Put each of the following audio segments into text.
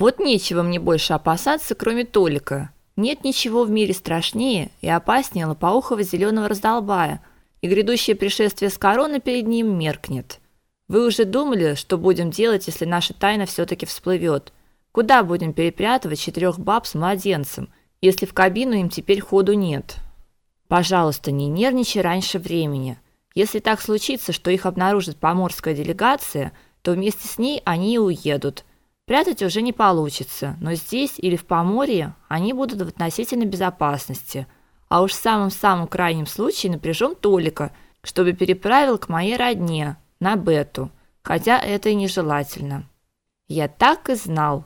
Вот нечего мне больше опасаться, кроме Толика. Нет ничего в мире страшнее и опаснее лопоухого зеленого раздолбая, и грядущее пришествие с короны перед ним меркнет. Вы уже думали, что будем делать, если наша тайна все таки всплывет? Куда будем перепрятывать четырех баб с младенцем, если в кабину им теперь ходу нет? Пожалуйста, не нервничай раньше времени. Если так случится, что их обнаружит поморская делегация, то вместе с ней они и уедут. Прятать уже не получится, но здесь или в Поморье они будут в относительной безопасности. А уж в самом-самом крайнем случае напряжем Толика, чтобы переправил к моей родне, на Бету, хотя это и нежелательно. Я так и знал,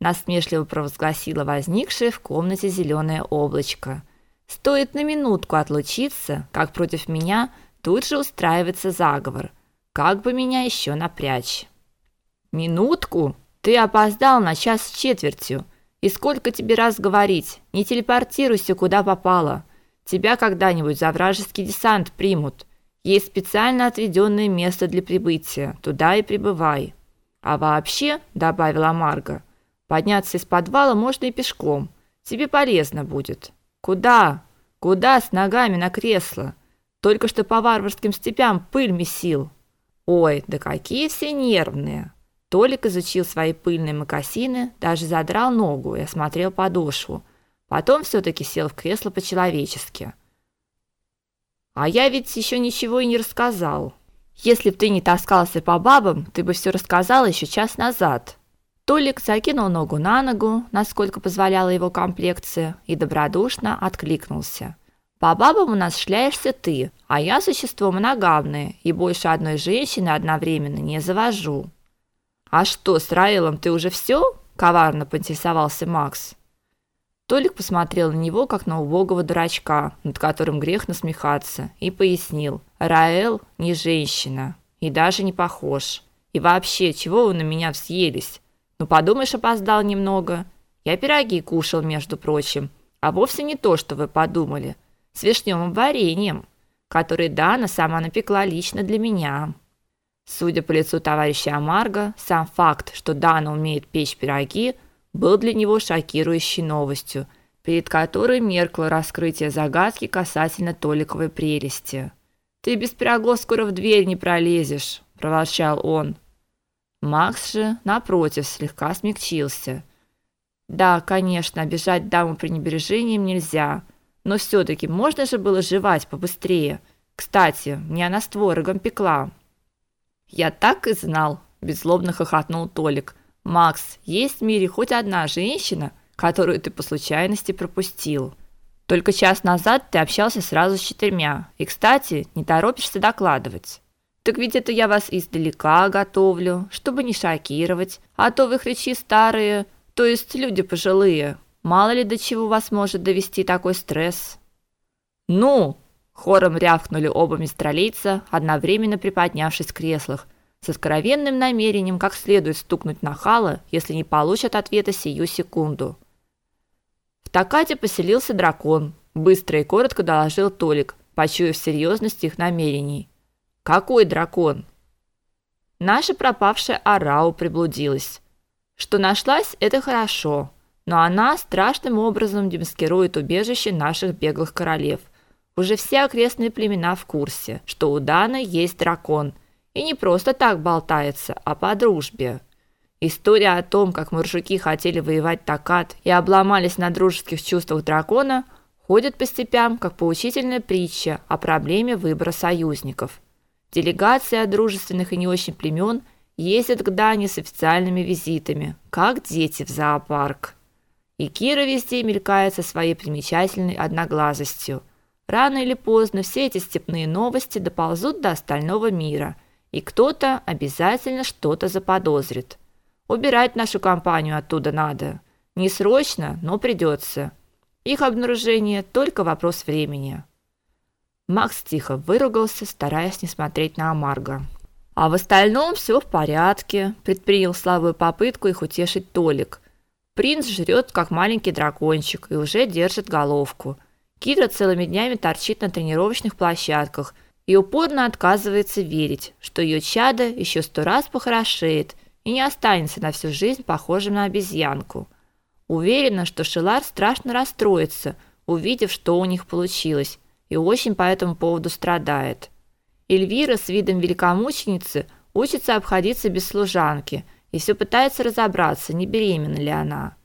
насмешливо провозгласила возникшее в комнате зеленое облачко. Стоит на минутку отлучиться, как против меня тут же устраивается заговор. Как бы меня еще напрячь? Минутку? Ты опоздал на час с четвертью. И сколько тебе раз говорить? Не телепортируйся куда попало. Тебя когда-нибудь за вражеский десант примут. Есть специально отведенное место для прибытия. Туда и прибывай. А вообще, добавила Марга, подняться из подвала можно и пешком. Тебе полезно будет. Куда? Куда с ногами на кресло? Только что по варварским степям пыль месил. Ой, да какие все нервные. Толик изучил свои пыльные мокасины, даже задрал ногу и осмотрел подошву. Потом все таки сел в кресло по-человечески. А я ведь еще ничего и не рассказал. Если б ты не таскался по бабам, ты бы все рассказал еще час назад. Толик закинул ногу на ногу, насколько позволяла его комплекция, и добродушно откликнулся. По бабам у нас шляешься ты, а я существо моногамное и больше одной женщины одновременно не завожу. А что, с Раилом ты уже все? коварно поинтересовался Макс. Толик посмотрел на него как на убогого дурачка, над которым грех насмехаться, и пояснил: "Раэл не женщина и даже не похож. И вообще, чего вы на меня взъелись? Ну подумаешь, опоздал немного. Я пироги кушал, между прочим, а вовсе не то, что вы подумали, с вишневым вареньем, которое Дана сама напекла лично для меня. Судя по лицу товарища Амарго, сам факт, что Дана умеет печь пироги, был для него шокирующей новостью, перед которой меркло раскрытие загадки касательно Толиковой прелести. Ты без пирогов скоро в дверь не пролезешь, проворчал он. Макс же, напротив, слегка смягчился. Да, конечно, обижать даму пренебрежением нельзя, но все таки можно же было жевать побыстрее. Кстати, мне она с творогом пекла. Я так и знал, беззлобно хохотнул Толик. Макс, есть в мире хоть одна женщина, которую ты по случайности пропустил. Только час назад ты общался сразу с четырьмя. И, кстати, не торопишься докладывать. Так ведь это я вас издалека готовлю, чтобы не шокировать, а то вы хрычи старые, то есть люди пожилые. Мало ли до чего вас может довести такой стресс. Ну, хором рявкнули оба мистралийца, одновременно приподнявшись в креслах, со скровенным намерением как следует стукнуть на Хала, если не получат ответа сию секунду. В Такате поселился дракон, быстро и коротко доложил Толик, почуяв серьезность их намерений. Какой дракон? Наша пропавшая Арау приблудилась. Что нашлась это хорошо, но она страшным образом демаскирует убежище наших беглых королев. Уже все окрестные племена в курсе, что у Даны есть дракон, и не просто так болтается, а по дружбе. История о том, как муржуки хотели воевать Такат и обломались на дружеских чувствах дракона, ходит по степям как поучительная притча о проблеме выбора союзников. Делегация дружественных и не очень племен ездят к Дане с официальными визитами, как дети в зоопарк. И Кира везде мелькает со своей примечательной одноглазостью. Рано или поздно все эти степные новости доползут до остального мира, и кто-то обязательно что-то заподозрит. Убирать нашу компанию оттуда надо. Не срочно, но придется. Их обнаружение только вопрос времени. Макс тихо выругался, стараясь не смотреть на Амарго. А в остальном все в порядке, предпринял слабую попытку их утешить Толик. Принц жрет, как маленький дракончик, и уже держит головку. Кира целыми днями торчит на тренировочных площадках и упорно отказывается верить, что ее чадо еще сто раз похорошеет и не останется на всю жизнь похожим на обезьянку. Уверена, что Шилар страшно расстроится, увидев, что у них получилось, и очень по этому поводу страдает. Эльвира с видом великомученицы учится обходиться без служанки и все пытается разобраться, не беременна ли она.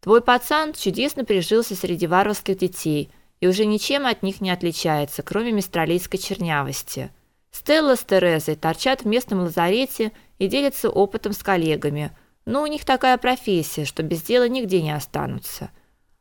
Твой пацан чудесно прижился среди варварских детей и уже ничем от них не отличается, кроме мистралийской чернявости. Стелла с Терезой торчат в местном лазарете и делятся опытом с коллегами, но у них такая профессия, что без дела нигде не останутся.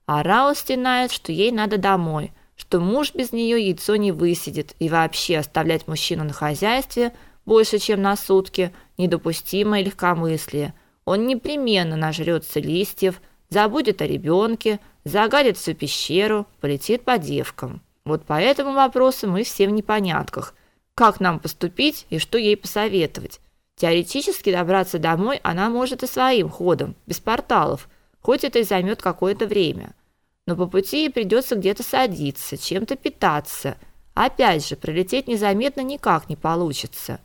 А Рао стенает, что ей надо домой, что муж без нее яйцо не высидит, и вообще оставлять мужчину на хозяйстве больше, чем на сутки, недопустимое легкомыслие. Он непременно нажрется листьев, забудет о ребенке, загадит всю пещеру, полетит по девкам. Вот по этому вопросу мы все в непонятках. Как нам поступить и что ей посоветовать? Теоретически добраться домой она может и своим ходом, без порталов, хоть это и займет какое-то время. Но по пути ей придется где-то садиться, чем-то питаться. Опять же, пролететь незаметно никак не получится.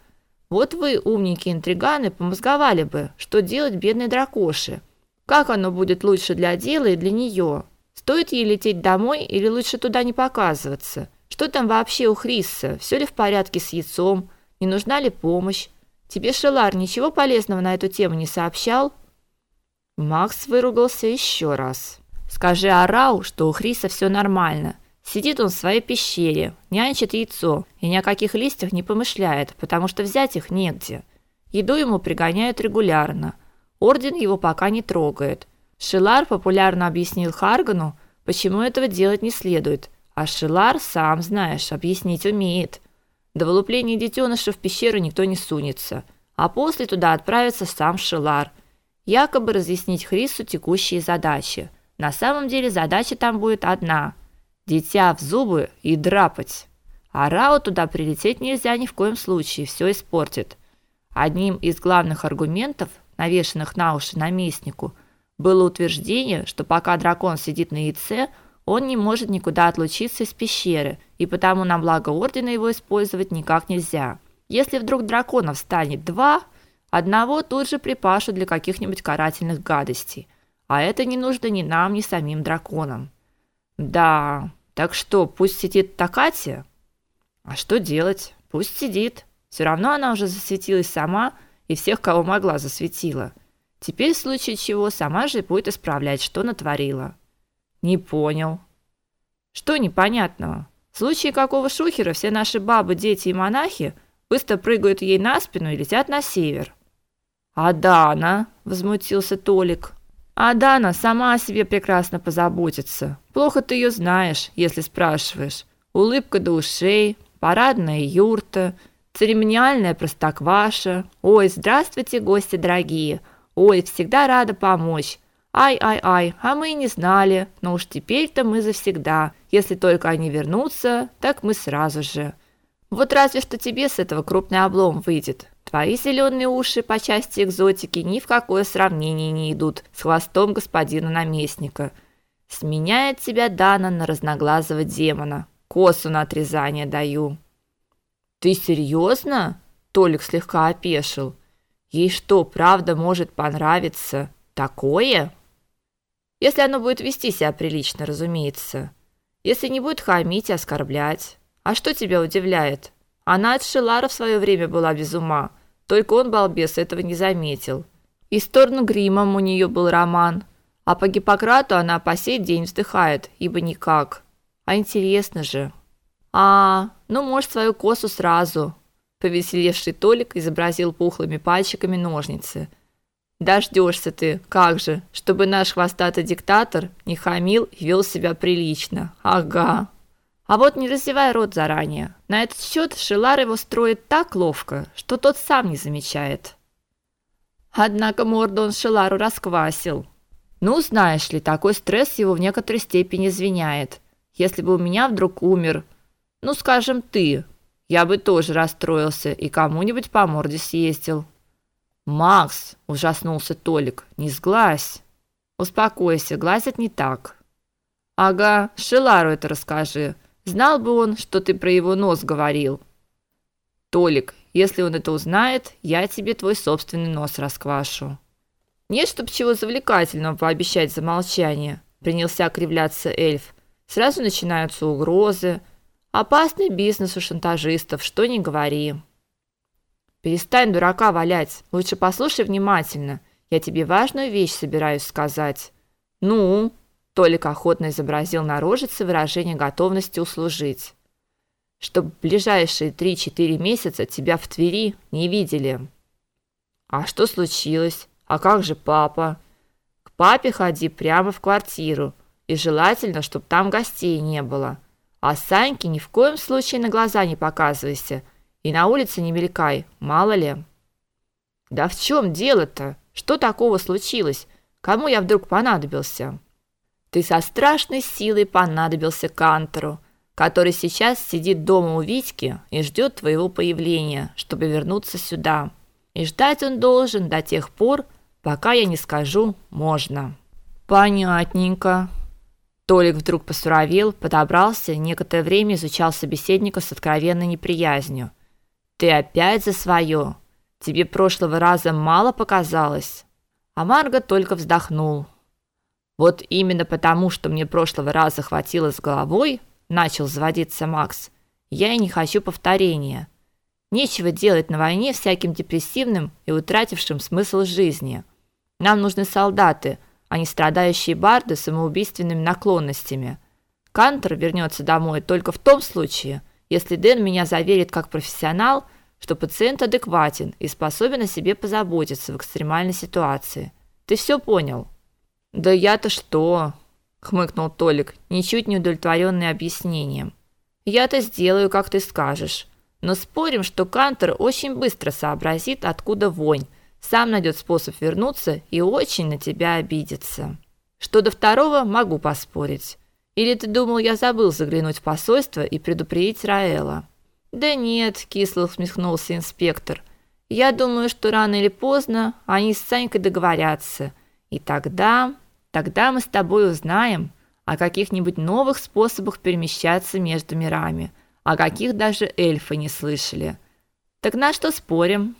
Вот вы, умненькие интриганы, помозговали бы, что делать бедной дракоше. Как оно будет лучше для дела и для нее? Стоит ей лететь домой или лучше туда не показываться? Что там вообще у Хриса? Все ли в порядке с яйцом? Не нужна ли помощь? Тебе Шелар ничего полезного на эту тему не сообщал? Макс выругался еще раз. Скажи Арау, что у Хриса все нормально. Сидит он в своей пещере, нянчит яйцо и ни о каких листьях не помышляет, потому что взять их негде. Еду ему пригоняют регулярно. Орден его пока не трогает. Шелар популярно объяснил Харгану, почему этого делать не следует, а Шилар, сам знаешь, объяснить умеет. До вылупления детеныша в пещеру никто не сунется, а после туда отправится сам Шилар, якобы разъяснить Хрису текущие задачи. На самом деле задача там будет одна – дитя в зубы и драпать. А Рао туда прилететь нельзя ни в коем случае, все испортит. Одним из главных аргументов, навешанных на уши наместнику, было утверждение, что пока дракон сидит на яйце – он не может никуда отлучиться из пещеры, и потому на благо ордена его использовать никак нельзя. Если вдруг драконов станет два, одного тут же припашут для каких-нибудь карательных гадостей. А это не нужно ни нам, ни самим драконам. Да, так что, пусть сидит Такати? А что делать? Пусть сидит. Все равно она уже засветилась сама и всех, кого могла, засветила. Теперь в случае чего сама же будет исправлять, что натворила. Не понял. Что непонятного? В случае какого шухера все наши бабы, дети и монахи быстро прыгают ей на спину и летят на север. А Дана, возмутился Толик. А Дана сама о себе прекрасно позаботится. Плохо ты ее знаешь, если спрашиваешь. Улыбка до ушей, парадная юрта, церемониальная простокваша. Ой, здравствуйте, гости дорогие. Ой, всегда рада помочь. Ай-ай-ай, а мы и не знали, но уж теперь-то мы завсегда. Если только они вернутся, так мы сразу же. Вот разве что тебе с этого крупный облом выйдет. Твои зеленые уши по части экзотики ни в какое сравнение не идут с хвостом господина наместника. Сменяет тебя Дана на разноглазого демона. Косу на отрезание даю. Ты серьезно? Толик слегка опешил. Ей что, правда может понравиться такое? Если оно будет вести себя прилично, разумеется. Если не будет хамить и оскорблять. А что тебя удивляет? Она от Шелара в свое время была без ума. Только он, балбес, этого не заметил. И с Торнгримом у нее был роман. А по Гиппократу она по сей день вздыхает, ибо никак. А интересно же. А, ну, может, свою косу сразу. Повеселевший Толик изобразил пухлыми пальчиками ножницы – Дождешься ты, как же, чтобы наш хвостатый диктатор не хамил и вел себя прилично. Ага. А вот не раздевай рот заранее. На этот счет Шилар его строит так ловко, что тот сам не замечает. Однако морду он Шилару расквасил. Ну, знаешь ли, такой стресс его в некоторой степени извиняет. Если бы у меня вдруг умер, ну, скажем, ты, я бы тоже расстроился и кому-нибудь по морде съездил. Макс, ужаснулся Толик. Не сглазь. Успокойся, глазят не так. Ага, Шелару это расскажи. Знал бы он, что ты про его нос говорил. Толик, Если он это узнает, я тебе твой собственный нос расквашу. Нет, чтоб чего завлекательного пообещать за молчание, принялся кривляться эльф. Сразу начинаются угрозы. Опасный бизнес у шантажистов, что ни говори. Перестань дурака валять. Лучше послушай внимательно. Я тебе важную вещь собираюсь сказать. Ну, Толик охотно изобразил на рожице выражение готовности услужить. Чтоб в ближайшие 3-4 месяца тебя в Твери не видели. А что случилось? А как же папа? К папе ходи прямо в квартиру, и желательно, чтобы там гостей не было. А Саньке ни в коем случае на глаза не показывайся, и на улице не мелькай, мало ли. Да в чем дело-то? Что такого случилось? Кому я вдруг понадобился? Ты со страшной силой понадобился Кантору, который сейчас сидит дома у Витьки и ждет твоего появления, чтобы вернуться сюда. И ждать он должен до тех пор, Пока я не скажу, можно. Понятненько. Толик вдруг посуровел, подобрался, некоторое время изучал собеседника с откровенной неприязнью. Ты опять за свое. Тебе прошлого раза мало показалось. А Марго только вздохнул. Вот именно потому, что мне прошлого раза хватило с головой, начал заводиться Макс. Я и не хочу повторения. Нечего делать на войне всяким депрессивным и утратившим смысл жизни. Нам нужны солдаты, а не страдающие барды самоубийственными наклонностями. Кантер вернется домой только в том случае, если Дэн меня заверит как профессионал, что пациент адекватен и способен о себе позаботиться в экстремальной ситуации. Ты все понял? Да я-то что? хмыкнул Толик, ничуть не удовлетворенный объяснением. Я-то сделаю, как ты скажешь. Но спорим, что Кантер очень быстро сообразит, откуда вонь, сам найдет способ вернуться и очень на тебя обидится. Что до второго, могу поспорить. Или ты думал, я забыл заглянуть в посольство и предупредить Раэла? Да нет, кисло усмехнулся инспектор. Я думаю, что рано или поздно они с Санькой договорятся. И тогда, тогда мы с тобой узнаем о каких-нибудь новых способах перемещаться между мирами, о каких даже эльфы не слышали. Так на что спорим?